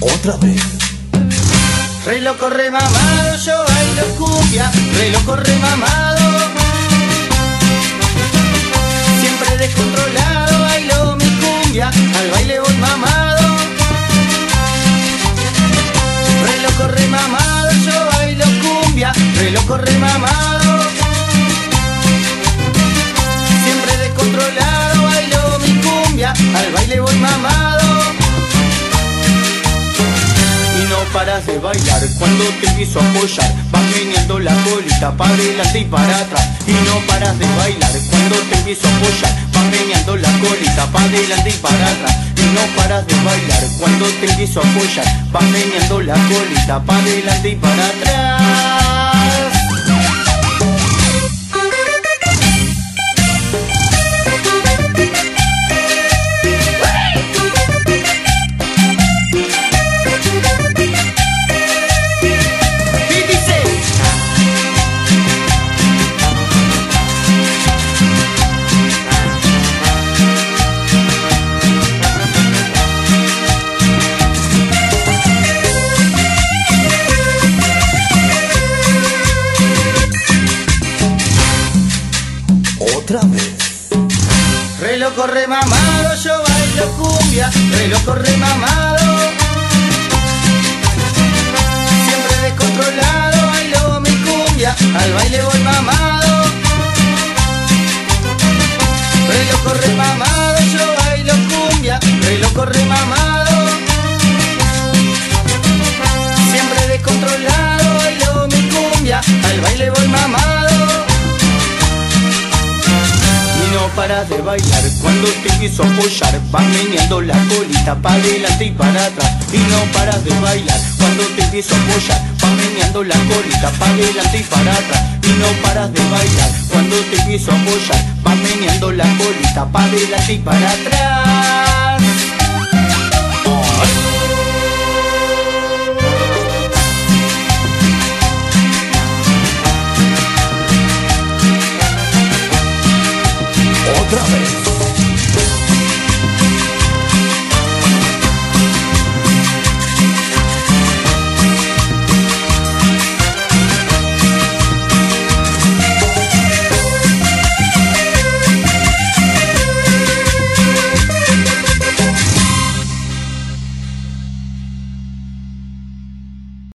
Otra vez. Re loco, re mamado, yo bailo cumbia, re loco, re mamado. Re loco, re mamado. Siempre descontrolado, bailo mi cumbia, al baile voy mamado. Y no paras de bailar cuando te a apoyar Vas meneando la colita para adelante y para atrás Y no paras de bailar cuando te a apoyar Vas meneando la colita para adelante y para atrás Y no paras de bailar cuando te a apoyar Vas meneando la colita para adelante y para atrás Re loco, re mamado, yo bailo cumbia, re loco, re mamado. Siempre descontrolado, bailo mi cumbia, al baile voy mamado. Re loco, re mamado, yo bailo cumbia, re loco, re mamado. Paras de bailar. Cuando te a apoyar Vas meneando la colita para adelante y para atrás. Y no paras de bailar. Cuando te a apoyar Vas meneando la colita para adelante y para atrás. Y no paras de bailar. Cuando te a apoyar Vas meneando la colita para adelante y para atrás salvation.